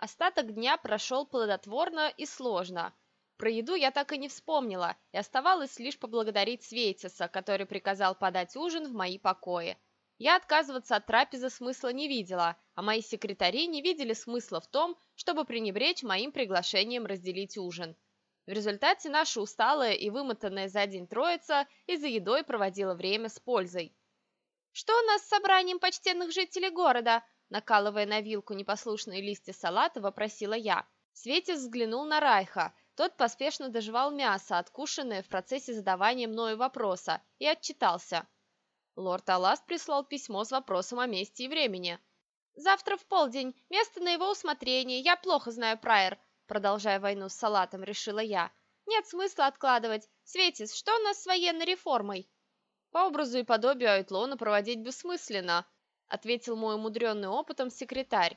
Остаток дня прошел плодотворно и сложно. Про еду я так и не вспомнила, и оставалось лишь поблагодарить Светиса, который приказал подать ужин в мои покои. Я отказываться от трапезы смысла не видела, а мои секретари не видели смысла в том, чтобы пренебречь моим приглашением разделить ужин. В результате наша усталая и вымотанная за день троица и за едой проводила время с пользой. «Что у нас с собранием почтенных жителей города?» Накалывая на вилку непослушные листья салата, вопросила я. Светис взглянул на Райха. Тот поспешно доживал мясо, откушенное в процессе задавания мною вопроса, и отчитался. Лорд Аласт прислал письмо с вопросом о месте и времени. «Завтра в полдень. Место на его усмотрение. Я плохо знаю Прайер», продолжая войну с салатом, решила я. «Нет смысла откладывать. Светис, что у нас с военной реформой?» По образу и подобию Айтлона проводить бессмысленно, ответил мой умудренный опытом секретарь.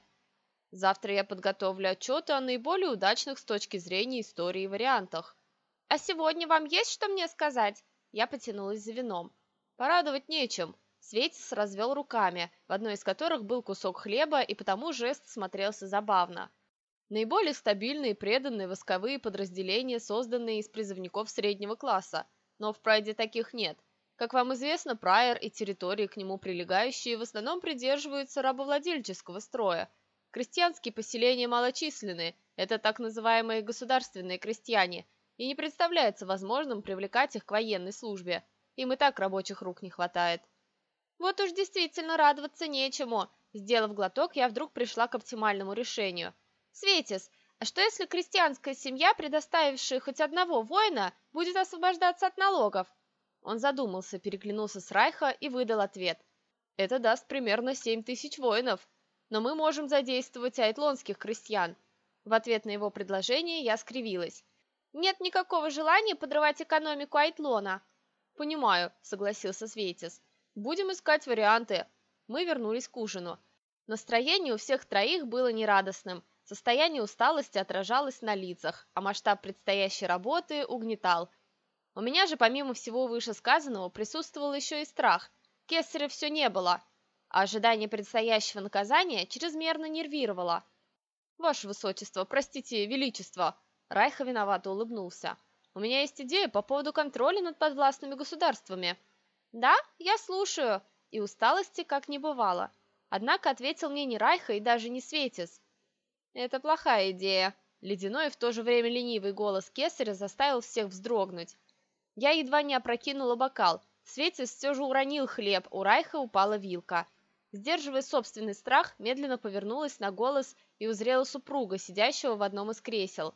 Завтра я подготовлю отчеты о наиболее удачных с точки зрения истории вариантах. А сегодня вам есть что мне сказать? Я потянулась за вином. Порадовать нечем. Светис развел руками, в одной из которых был кусок хлеба, и потому жест смотрелся забавно. Наиболее стабильные и преданные восковые подразделения, созданные из призывников среднего класса, но в Прайде таких нет – как вам известно, Прайер и территории к нему прилегающие в основном придерживаются рабовладельческого строя. Крестьянские поселения малочисленны, это так называемые государственные крестьяне, и не представляется возможным привлекать их к военной службе. Им и так рабочих рук не хватает. Вот уж действительно радоваться нечему. Сделав глоток, я вдруг пришла к оптимальному решению. Светис, а что если крестьянская семья, предоставившая хоть одного воина, будет освобождаться от налогов? Он задумался, переглянулся с Райха и выдал ответ. «Это даст примерно семь тысяч воинов, но мы можем задействовать айтлонских крестьян». В ответ на его предложение я скривилась. «Нет никакого желания подрывать экономику Айтлона». «Понимаю», — согласился Светис. «Будем искать варианты». Мы вернулись к ужину. Настроение у всех троих было нерадостным. Состояние усталости отражалось на лицах, а масштаб предстоящей работы угнетал – у меня же, помимо всего вышесказанного, присутствовал еще и страх. Кессера все не было, а ожидание предстоящего наказания чрезмерно нервировало. «Ваше Высочество, простите, Величество!» Райха виновато улыбнулся. «У меня есть идея по поводу контроля над подвластными государствами». «Да, я слушаю», и усталости как не бывало. Однако ответил мне не Райха и даже не Светис. «Это плохая идея». Ледяной и в то же время ленивый голос Кесаря заставил всех вздрогнуть. Я едва не опрокинула бокал. Светис все же уронил хлеб, у Райха упала вилка. Сдерживая собственный страх, медленно повернулась на голос и узрела супруга, сидящего в одном из кресел.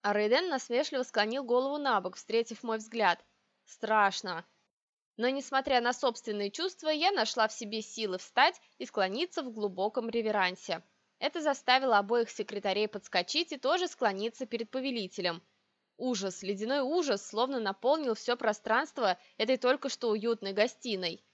А Рейден насмешливо склонил голову на бок, встретив мой взгляд. Страшно. Но, несмотря на собственные чувства, я нашла в себе силы встать и склониться в глубоком реверансе. Это заставило обоих секретарей подскочить и тоже склониться перед повелителем – Ужас, ледяной ужас, словно наполнил все пространство этой только что уютной гостиной.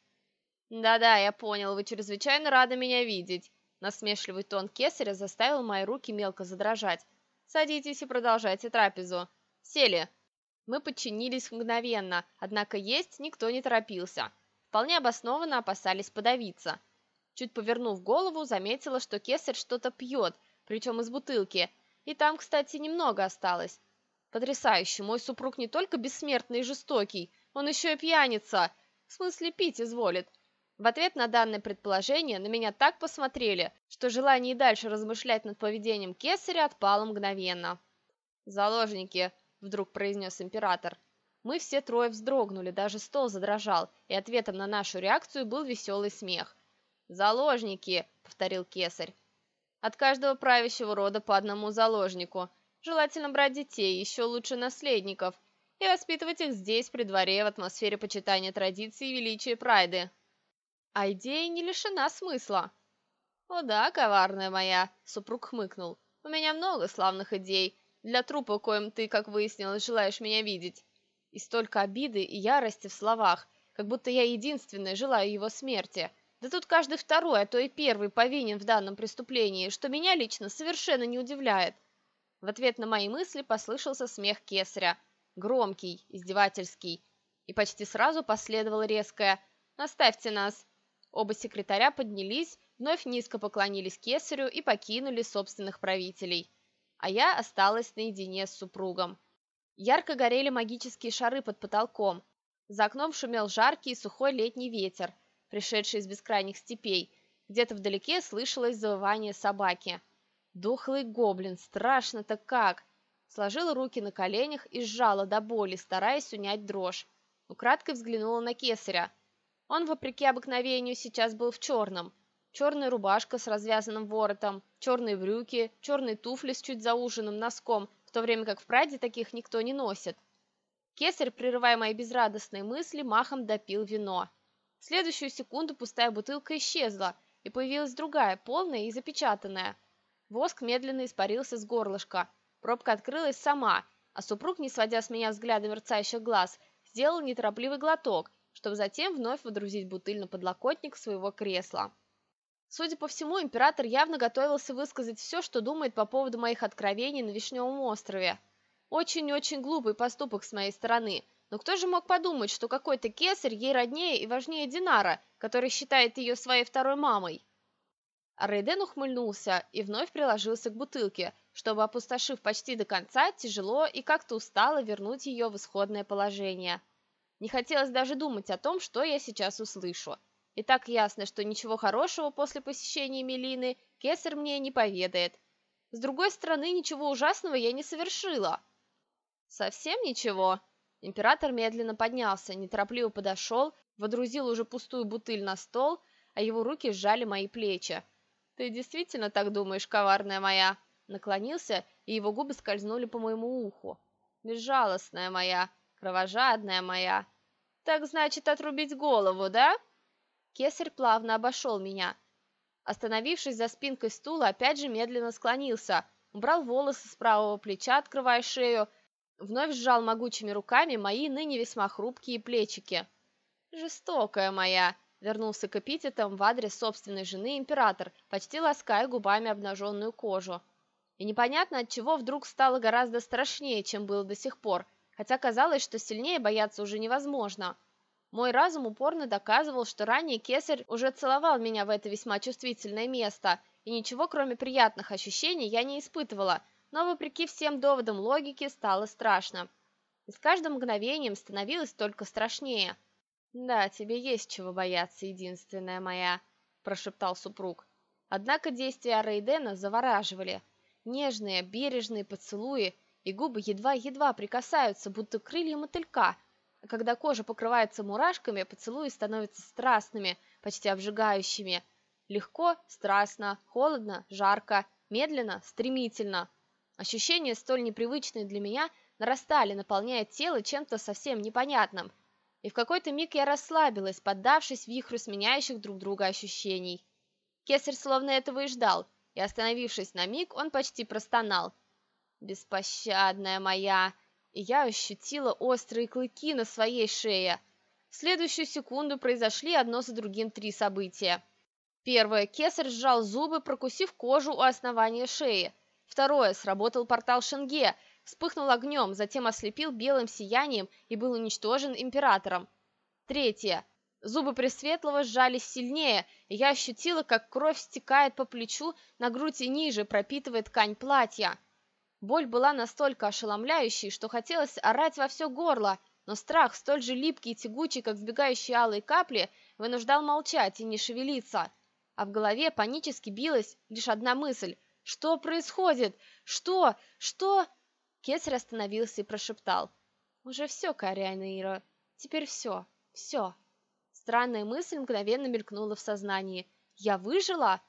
«Да-да, я понял, вы чрезвычайно рады меня видеть». Насмешливый тон кесаря заставил мои руки мелко задрожать. «Садитесь и продолжайте трапезу. Сели». Мы подчинились мгновенно, однако есть никто не торопился. Вполне обоснованно опасались подавиться. Чуть повернув голову, заметила, что кесарь что-то пьет, причем из бутылки. И там, кстати, немного осталось. Потрясающе, мой супруг не только бессмертный и жестокий, он еще и пьяница, в смысле пить изволит. В ответ на данное предположение на меня так посмотрели, что желание и дальше размышлять над поведением кесаря отпало мгновенно. «Заложники», — вдруг произнес император. Мы все трое вздрогнули, даже стол задрожал, и ответом на нашу реакцию был веселый смех. «Заложники», — повторил кесарь. «От каждого правящего рода по одному заложнику», Желательно брать детей, еще лучше наследников, и воспитывать их здесь, при дворе, в атмосфере почитания традиций и величия прайды. А идея не лишена смысла. «О да, коварная моя», — супруг хмыкнул. «У меня много славных идей, для трупа, коим ты, как выяснилось, желаешь меня видеть. И столько обиды и ярости в словах, как будто я единственная желаю его смерти. Да тут каждый второй, а то и первый повинен в данном преступлении, что меня лично совершенно не удивляет. В ответ на мои мысли послышался смех кесаря, громкий, издевательский, и почти сразу последовало резкое «Оставьте нас!». Оба секретаря поднялись, вновь низко поклонились кесарю и покинули собственных правителей. А я осталась наедине с супругом. Ярко горели магические шары под потолком. За окном шумел жаркий и сухой летний ветер, пришедший из бескрайних степей. Где-то вдалеке слышалось завывание собаки. Дохлый гоблин, страшно-то как! Сложила руки на коленях и сжала до боли, стараясь унять дрожь. Украдкой взглянула на кесаря. Он, вопреки обыкновению, сейчас был в черном. Черная рубашка с развязанным воротом, черные брюки, черные туфли с чуть зауженным носком, в то время как в Праде таких никто не носит. Кесарь, прерывая мои безрадостные мысли, махом допил вино. В следующую секунду пустая бутылка исчезла, и появилась другая, полная и запечатанная. Воск медленно испарился с горлышка. Пробка открылась сама, а супруг, не сводя с меня взгляда мерцающих глаз, сделал неторопливый глоток, чтобы затем вновь водрузить бутыль на подлокотник своего кресла. Судя по всему, император явно готовился высказать все, что думает по поводу моих откровений на Вишневом острове. Очень-очень глупый поступок с моей стороны, но кто же мог подумать, что какой-то кесарь ей роднее и важнее Динара, который считает ее своей второй мамой? Рейден ухмыльнулся и вновь приложился к бутылке, чтобы, опустошив почти до конца, тяжело и как-то устало вернуть ее в исходное положение. Не хотелось даже думать о том, что я сейчас услышу. И так ясно, что ничего хорошего после посещения Мелины Кесар мне не поведает. С другой стороны, ничего ужасного я не совершила. Совсем ничего. Император медленно поднялся, неторопливо подошел, водрузил уже пустую бутыль на стол, а его руки сжали мои плечи. «Ты действительно так думаешь, коварная моя?» Наклонился, и его губы скользнули по моему уху. «Безжалостная моя, кровожадная моя. Так значит, отрубить голову, да?» Кесарь плавно обошел меня. Остановившись за спинкой стула, опять же медленно склонился, убрал волосы с правого плеча, открывая шею, вновь сжал могучими руками мои ныне весьма хрупкие плечики. «Жестокая моя!» — вернулся к эпитетам в адрес собственной жены император, почти лаская губами обнаженную кожу. И непонятно от чего вдруг стало гораздо страшнее, чем было до сих пор, хотя казалось, что сильнее бояться уже невозможно. Мой разум упорно доказывал, что ранее кесарь уже целовал меня в это весьма чувствительное место, и ничего кроме приятных ощущений я не испытывала, но вопреки всем доводам логики стало страшно. И с каждым мгновением становилось только страшнее. «Да, тебе есть чего бояться, единственная моя», – прошептал супруг. Однако действия Рейдена завораживали. Нежные, бережные поцелуи, и губы едва-едва прикасаются, будто крылья мотылька – а когда кожа покрывается мурашками, поцелуи становятся страстными, почти обжигающими. Легко, страстно, холодно, жарко, медленно, стремительно. Ощущения, столь непривычные для меня, нарастали, наполняя тело чем-то совсем непонятным. И в какой-то миг я расслабилась, поддавшись вихрю сменяющих друг друга ощущений. Кесарь словно этого и ждал, и, остановившись на миг, он почти простонал. «Беспощадная моя!» и я ощутила острые клыки на своей шее. В следующую секунду произошли одно за другим три события. Первое. Кесарь сжал зубы, прокусив кожу у основания шеи. Второе. Сработал портал Шенге, вспыхнул огнем, затем ослепил белым сиянием и был уничтожен императором. Третье. Зубы Пресветлого сжались сильнее, и я ощутила, как кровь стекает по плечу на грудь и ниже, пропитывая ткань платья. Боль была настолько ошеломляющей, что хотелось орать во все горло, но страх, столь же липкий и тягучий, как сбегающие алые капли, вынуждал молчать и не шевелиться. А в голове панически билась лишь одна мысль. «Что происходит? Что? Что?» Кесарь остановился и прошептал. «Уже все, Кориана Ира. Теперь все. Все». Странная мысль мгновенно мелькнула в сознании. «Я выжила?»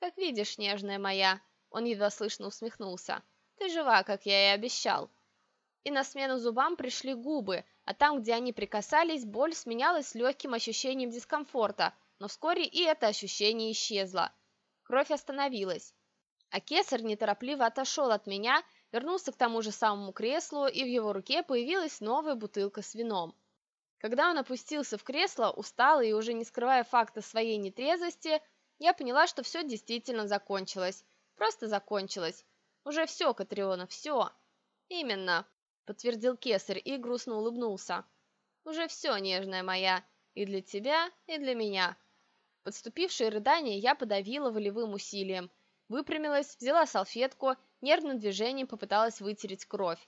«Как видишь, нежная моя», — он едва слышно усмехнулся. Ты жива, как я и обещал. И на смену зубам пришли губы, а там, где они прикасались, боль сменялась легким ощущением дискомфорта, но вскоре и это ощущение исчезло. Кровь остановилась. А кесарь неторопливо отошел от меня, вернулся к тому же самому креслу, и в его руке появилась новая бутылка с вином. Когда он опустился в кресло, усталый и уже не скрывая факта своей нетрезвости, я поняла, что все действительно закончилось. Просто закончилось. Уже все, Катриона, все. Именно, подтвердил Кесарь и грустно улыбнулся. Уже все, нежная моя, и для тебя, и для меня. Подступившие рыдания я подавила волевым усилием. Выпрямилась, взяла салфетку, нервным движением попыталась вытереть кровь.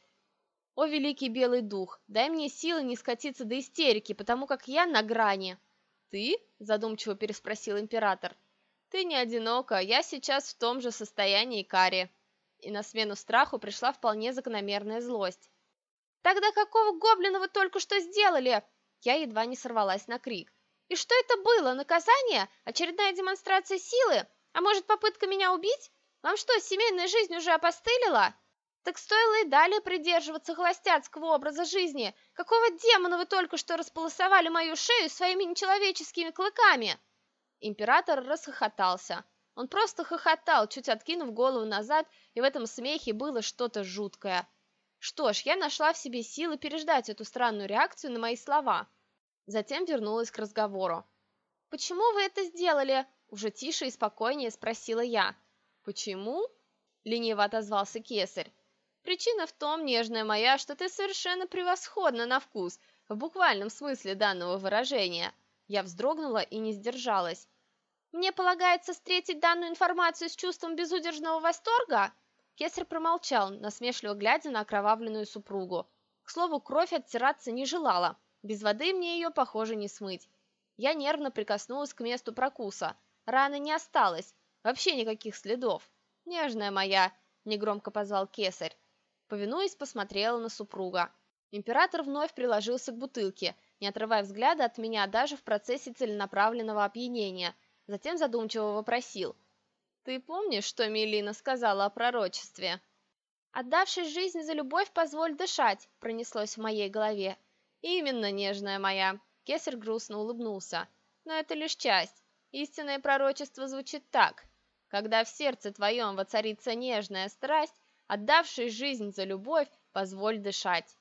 «О, великий белый дух, дай мне силы не скатиться до истерики, потому как я на грани!» «Ты?» – задумчиво переспросил император. «Ты не одинока, я сейчас в том же состоянии Кари». И на смену страху пришла вполне закономерная злость. «Тогда какого гоблина вы только что сделали?» Я едва не сорвалась на крик. «И что это было? Наказание? Очередная демонстрация силы? А может, попытка меня убить? Вам что, семейная жизнь уже опостылила?» Так стоило и далее придерживаться холостяцкого образа жизни. Какого демона вы только что располосовали мою шею своими нечеловеческими клыками?» Император расхохотался. Он просто хохотал, чуть откинув голову назад, и в этом смехе было что-то жуткое. Что ж, я нашла в себе силы переждать эту странную реакцию на мои слова. Затем вернулась к разговору. «Почему вы это сделали?» – уже тише и спокойнее спросила я. «Почему?» – лениво отозвался кесарь. Причина в том, нежная моя, что ты совершенно превосходна на вкус, в буквальном смысле данного выражения. Я вздрогнула и не сдержалась. Мне полагается встретить данную информацию с чувством безудержного восторга? Кесарь промолчал, насмешливо глядя на окровавленную супругу. К слову, кровь оттираться не желала. Без воды мне ее, похоже, не смыть. Я нервно прикоснулась к месту прокуса. Раны не осталось, вообще никаких следов. «Нежная моя», — негромко позвал кесарь, Повинуясь, посмотрела на супруга. Император вновь приложился к бутылке, не отрывая взгляда от меня даже в процессе целенаправленного опьянения. Затем задумчиво вопросил. «Ты помнишь, что Мелина сказала о пророчестве?» «Отдавшись жизнь за любовь, позволь дышать», — пронеслось в моей голове. «Именно, нежная моя», — Кесарь грустно улыбнулся. «Но это лишь часть. Истинное пророчество звучит так. Когда в сердце твоем воцарится нежная страсть, Отдавший жизнь за любовь, позволь дышать.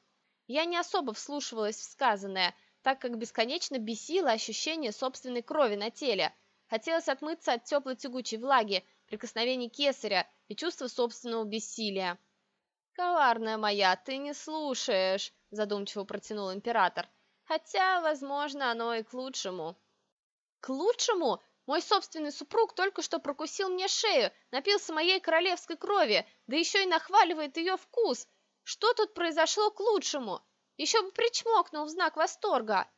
Я не особо вслушивалась в сказанное, так как бесконечно бесило ощущение собственной крови на теле. Хотелось отмыться от теплой тягучей влаги, прикосновений кесаря и чувства собственного бессилия. «Коварная моя, ты не слушаешь», – задумчиво протянул император. «Хотя, возможно, оно и к лучшему». «К лучшему? Мой собственный супруг только что прокусил мне шею, напился моей королевской крови, да еще и нахваливает ее вкус. Что тут произошло к лучшему? Еще бы причмокнул в знак восторга.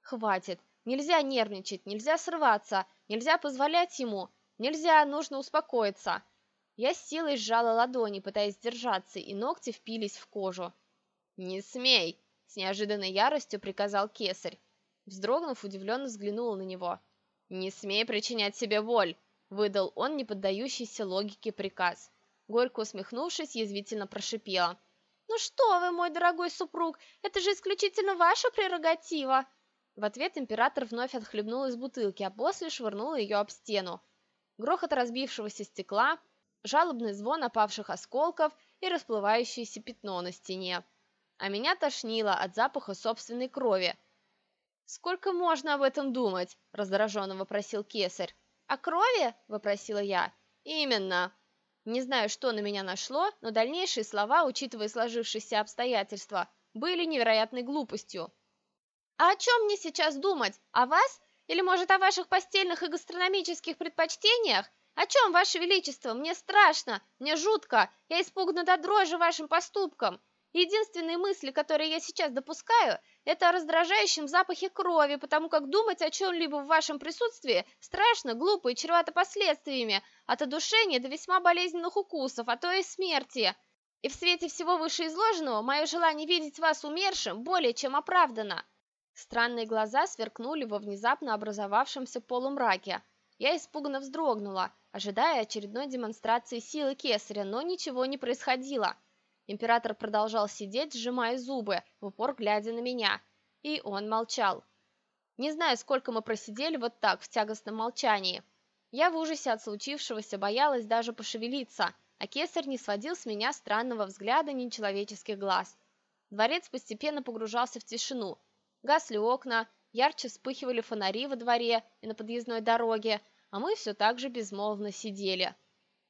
Хватит, нельзя нервничать, нельзя срываться, нельзя позволять ему, нельзя, нужно успокоиться. Я с силой сжала ладони, пытаясь держаться, и ногти впились в кожу. «Не смей!» — с неожиданной яростью приказал кесарь. Вздрогнув, удивленно взглянула на него. «Не смей причинять себе боль!» – выдал он неподдающийся логике приказ. Горько усмехнувшись, язвительно прошипела. «Ну что вы, мой дорогой супруг, это же исключительно ваша прерогатива!» В ответ император вновь отхлебнул из бутылки, а после швырнул ее об стену. Грохот разбившегося стекла, жалобный звон опавших осколков и расплывающееся пятно на стене. А меня тошнило от запаха собственной крови – «Сколько можно об этом думать?» – раздраженно вопросил кесарь. «О крови?» – вопросила я. «Именно!» Не знаю, что на меня нашло, но дальнейшие слова, учитывая сложившиеся обстоятельства, были невероятной глупостью. «А о чем мне сейчас думать? О вас? Или, может, о ваших постельных и гастрономических предпочтениях? О чем, Ваше Величество? Мне страшно, мне жутко, я испугана до дрожи вашим поступком. Единственные мысли, которые я сейчас допускаю, это о раздражающем запахе крови, потому как думать о чем-либо в вашем присутствии страшно, глупо и чревато последствиями, от одушения до весьма болезненных укусов, а то и смерти. И в свете всего вышеизложенного, мое желание видеть вас умершим более чем оправдано. Странные глаза сверкнули во внезапно образовавшемся полумраке. Я испуганно вздрогнула, ожидая очередной демонстрации силы кесаря, но ничего не происходило. Император продолжал сидеть, сжимая зубы, в упор глядя на меня. И он молчал. Не знаю, сколько мы просидели вот так, в тягостном молчании. Я в ужасе от случившегося боялась даже пошевелиться, а кесарь не сводил с меня странного взгляда нечеловеческих глаз. Дворец постепенно погружался в тишину. Гасли окна, ярче вспыхивали фонари во дворе и на подъездной дороге, а мы все так же безмолвно сидели.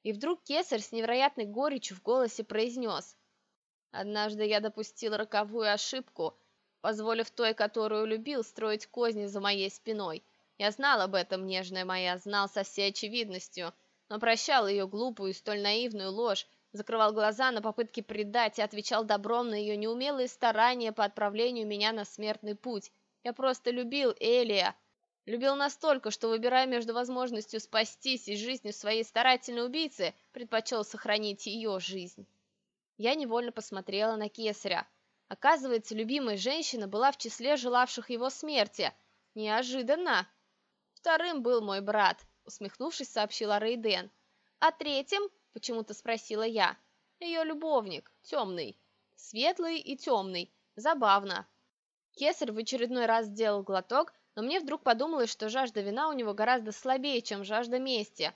И вдруг кесарь с невероятной горечью в голосе произнес Однажды я допустил роковую ошибку, позволив той, которую любил, строить козни за моей спиной. Я знал об этом, нежная моя, знал со всей очевидностью, но прощал ее глупую, столь наивную ложь, закрывал глаза на попытки предать и отвечал добром на ее неумелые старания по отправлению меня на смертный путь. Я просто любил Элия. Любил настолько, что, выбирая между возможностью спастись и жизнью своей старательной убийцы, предпочел сохранить ее жизнь. Я невольно посмотрела на Кесаря. Оказывается, любимая женщина была в числе желавших его смерти. Неожиданно. Вторым был мой брат, усмехнувшись, сообщила Рейден. А третьим, почему-то спросила я. Ее любовник, темный. Светлый и темный. Забавно. Кесарь в очередной раз сделал глоток, но мне вдруг подумалось, что жажда вина у него гораздо слабее, чем жажда мести.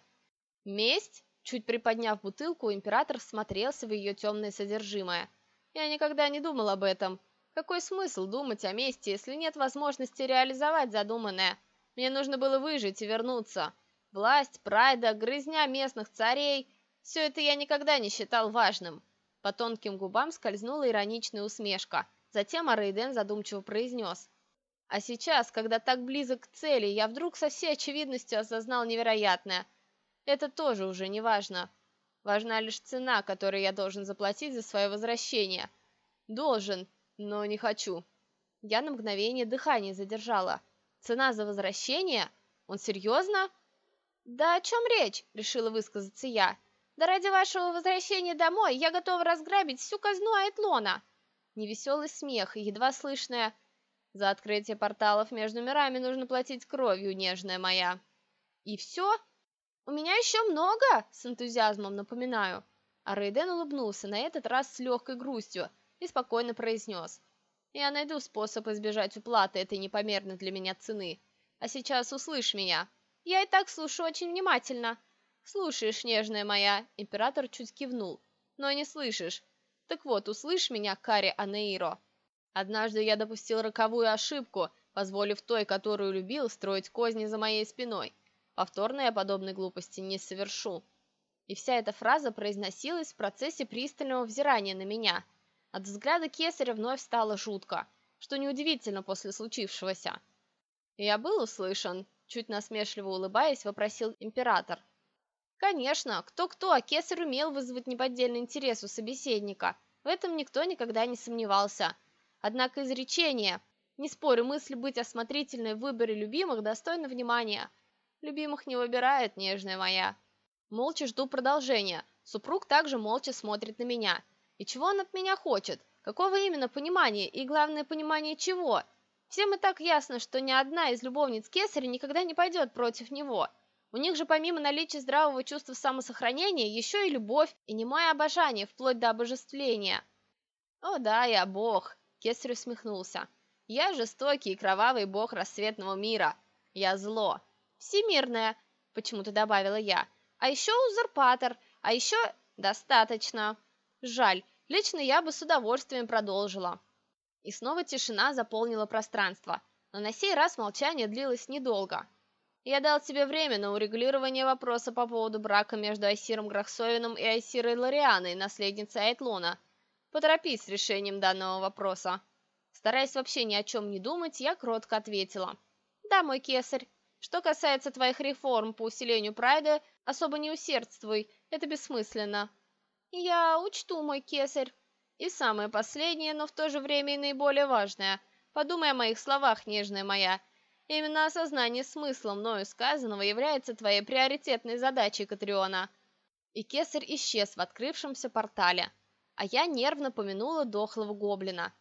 Месть? Чуть приподняв бутылку, император всмотрелся в ее темное содержимое. Я никогда не думал об этом. Какой смысл думать о мести, если нет возможности реализовать задуманное? Мне нужно было выжить и вернуться. Власть, прайда, грызня местных царей – все это я никогда не считал важным. По тонким губам скользнула ироничная усмешка. Затем Арейден задумчиво произнес. А сейчас, когда так близок к цели, я вдруг со всей очевидностью осознал невероятное. Это тоже уже не важно. Важна лишь цена, которую я должен заплатить за свое возвращение. Должен, но не хочу. Я на мгновение дыхание задержала. Цена за возвращение? Он серьезно? Да о чем речь? Решила высказаться я. Да ради вашего возвращения домой я готова разграбить всю казну Айтлона. Невеселый смех едва слышное «За открытие порталов между мирами нужно платить кровью, нежная моя». «И все?» «У меня еще много!» – с энтузиазмом напоминаю. А Рейден улыбнулся, на этот раз с легкой грустью, и спокойно произнес. «Я найду способ избежать уплаты этой непомерной для меня цены. А сейчас услышь меня. Я и так слушаю очень внимательно». «Слушаешь, нежная моя?» – император чуть кивнул. «Но не слышишь. Так вот, услышь меня, Кари Анеиро. Однажды я допустил роковую ошибку, позволив той, которую любил, строить козни за моей спиной». Повторно я подобной глупости не совершу. И вся эта фраза произносилась в процессе пристального взирания на меня. От взгляда кесаря вновь стало жутко, что неудивительно после случившегося. «Я был услышан», — чуть насмешливо улыбаясь, вопросил император. Конечно, кто-кто, а кесарь умел вызвать неподдельный интерес у собеседника. В этом никто никогда не сомневался. Однако изречение «Не спорю, мысль быть осмотрительной в выборе любимых достойно внимания», Любимых не выбирает, нежная моя. Молча жду продолжения. Супруг также молча смотрит на меня. И чего он от меня хочет? Какого именно понимания? И главное, понимание чего? Всем и так ясно, что ни одна из любовниц Кесаря никогда не пойдет против него. У них же помимо наличия здравого чувства самосохранения, еще и любовь и немое обожание, вплоть до обожествления. «О да, я бог», — Кесарь усмехнулся. «Я жестокий и кровавый бог рассветного мира. Я зло всемирная», — почему-то добавила я. «А еще узурпатор, а еще достаточно. Жаль, лично я бы с удовольствием продолжила». И снова тишина заполнила пространство, но на сей раз молчание длилось недолго. Я дал тебе время на урегулирование вопроса по поводу брака между Айсиром Грахсовиным и Айсирой Лорианой, наследницей Айтлона. Поторопись с решением данного вопроса. Стараясь вообще ни о чем не думать, я кротко ответила. «Да, мой кесарь, что касается твоих реформ по усилению прайда, особо не усердствуй, это бессмысленно. Я учту, мой кесарь. И самое последнее, но в то же время и наиболее важное. Подумай о моих словах, нежная моя. Именно осознание смысла мною сказанного является твоей приоритетной задачей, Катриона. И кесарь исчез в открывшемся портале, а я нервно помянула дохлого гоблина.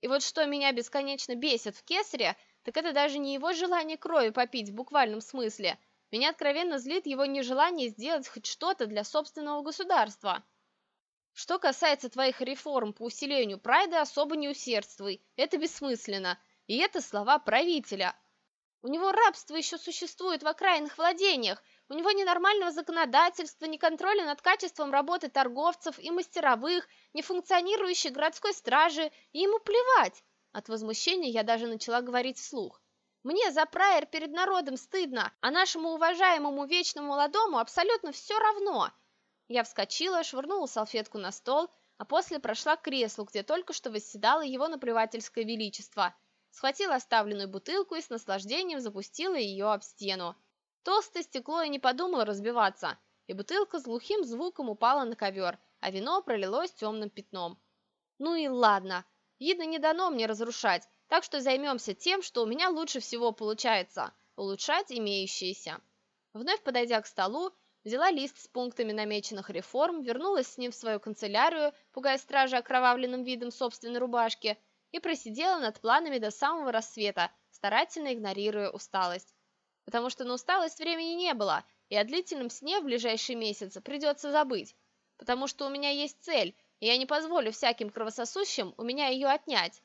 И вот что меня бесконечно бесит в кесаре – так это даже не его желание крови попить в буквальном смысле. Меня откровенно злит его нежелание сделать хоть что-то для собственного государства. Что касается твоих реформ по усилению прайда, особо не усердствуй. Это бессмысленно. И это слова правителя. У него рабство еще существует в окраинных владениях. У него ни нормального законодательства, ни контроля над качеством работы торговцев и мастеровых, ни функционирующей городской стражи, и ему плевать. От возмущения я даже начала говорить вслух. Мне за прайер перед народом стыдно, а нашему уважаемому вечному молодому абсолютно все равно. Я вскочила, швырнула салфетку на стол, а после прошла к креслу, где только что восседало его наплевательское величество. схватила оставленную бутылку и с наслаждением запустила ее об стену. Толстое стекло и не подумало разбиваться, и бутылка с глухим звуком упала на ковер, а вино пролилось темным пятном. Ну и ладно, видно не дано мне разрушать, так что займемся тем, что у меня лучше всего получается – улучшать имеющиеся. Вновь подойдя к столу, взяла лист с пунктами намеченных реформ, вернулась с ним в свою канцелярию, пугая стражи окровавленным видом собственной рубашки, и просидела над планами до самого рассвета, старательно игнорируя усталость. Потому что на усталость времени не было, и о длительном сне в ближайшие месяцы придется забыть. Потому что у меня есть цель, я не позволю всяким кровососущим у меня ее отнять.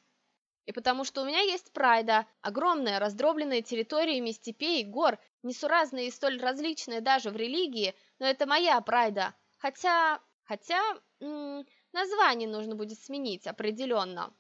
И потому что у меня есть прайда, огромная раздробленная территориями степей, гор, несуразная и столь различная даже в религии, но это моя прайда. Хотя... хотя... М -м, название нужно будет сменить определенно.